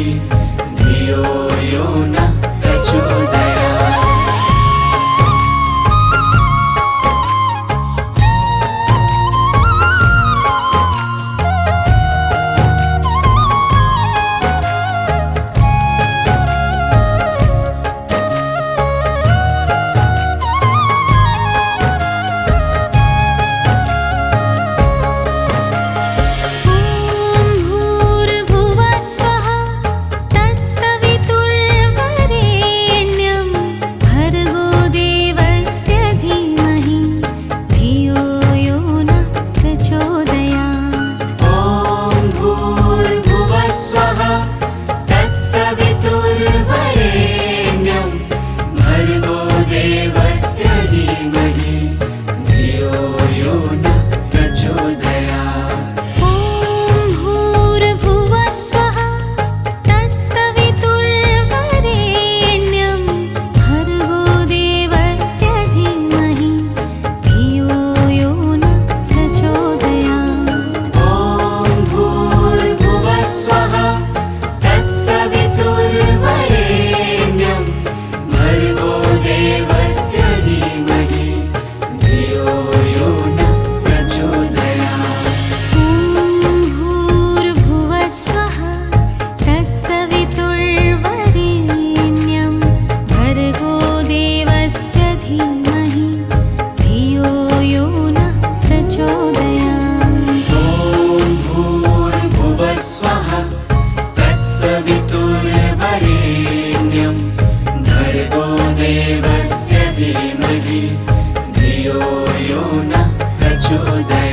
You. देवस्य धीमहि धियो यो न प्रचोदय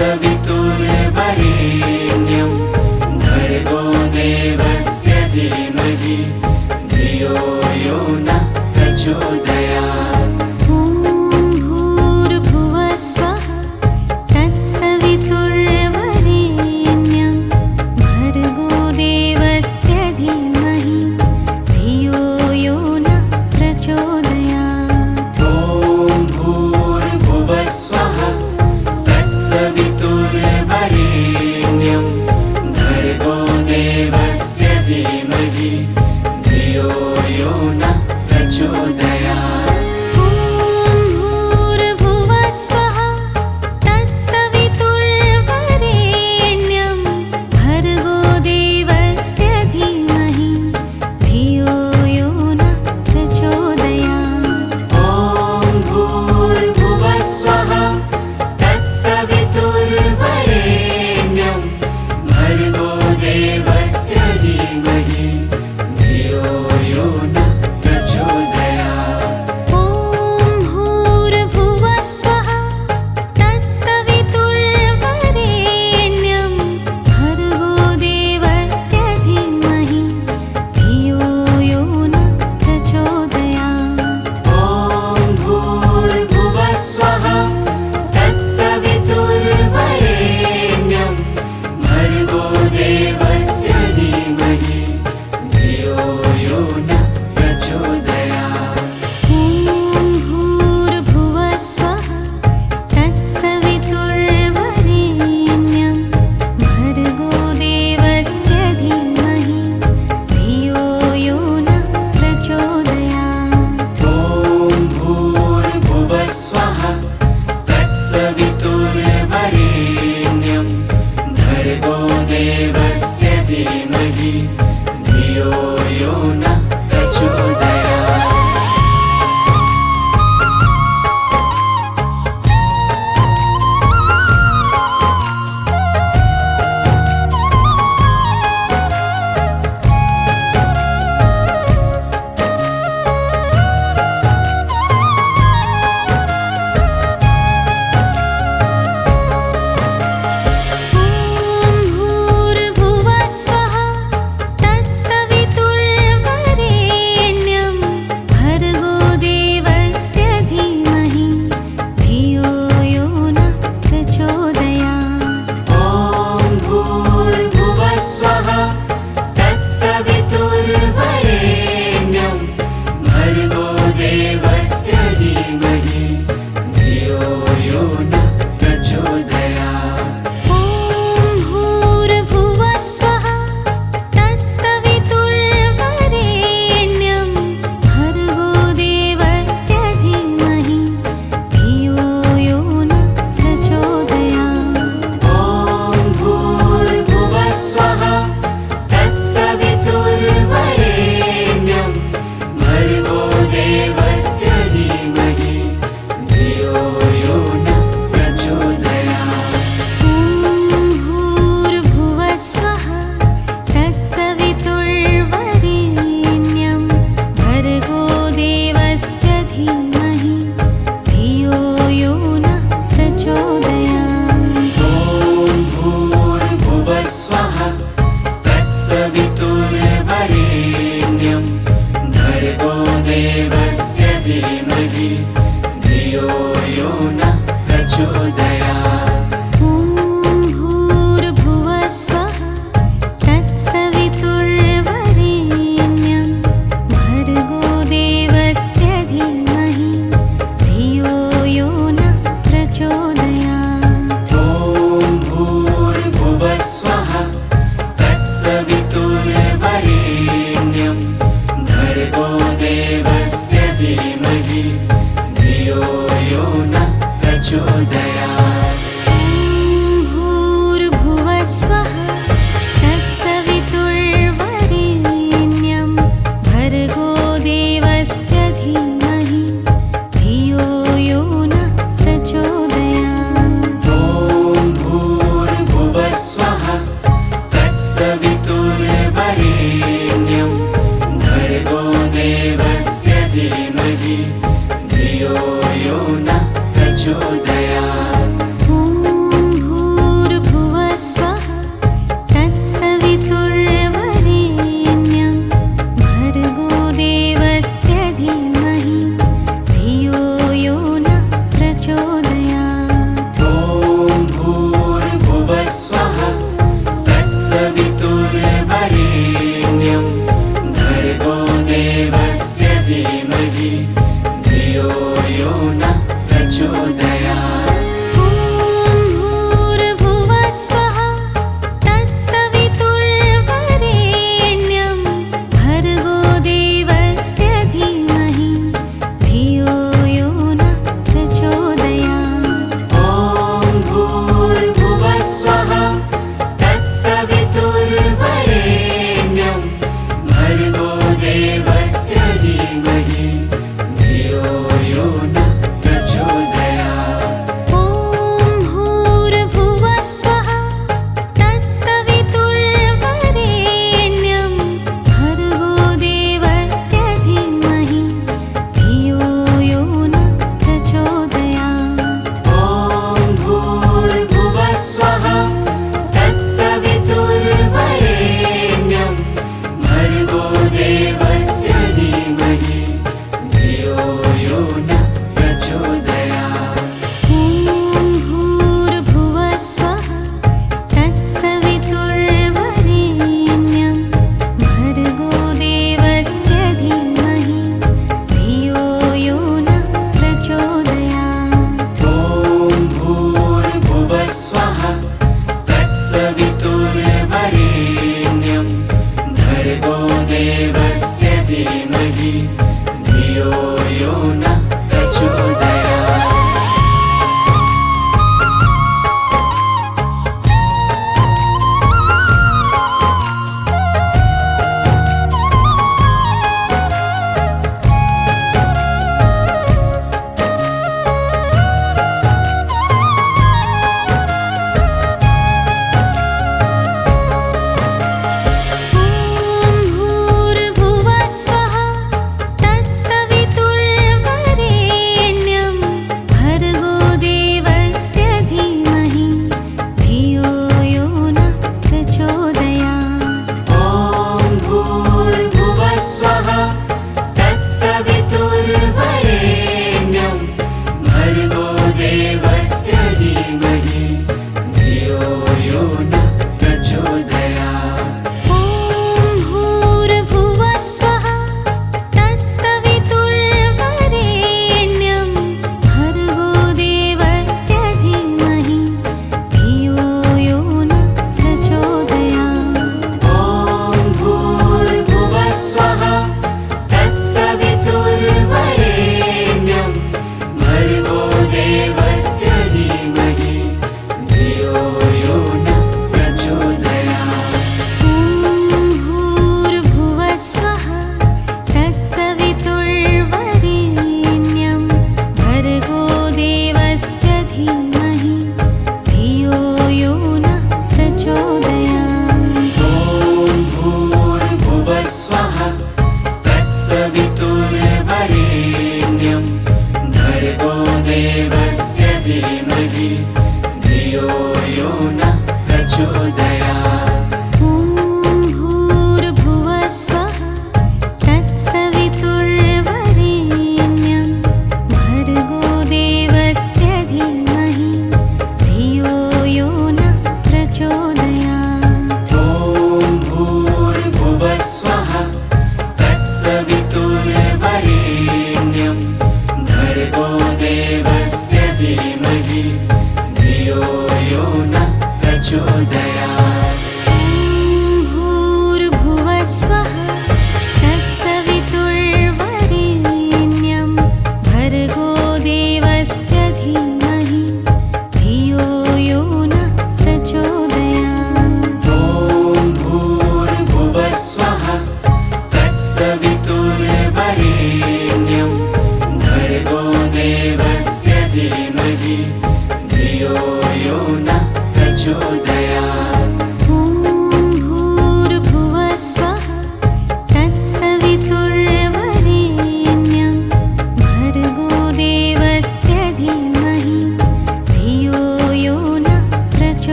वितुर् भर्गो देवस्य धीमहि धियो यो न प्रचोद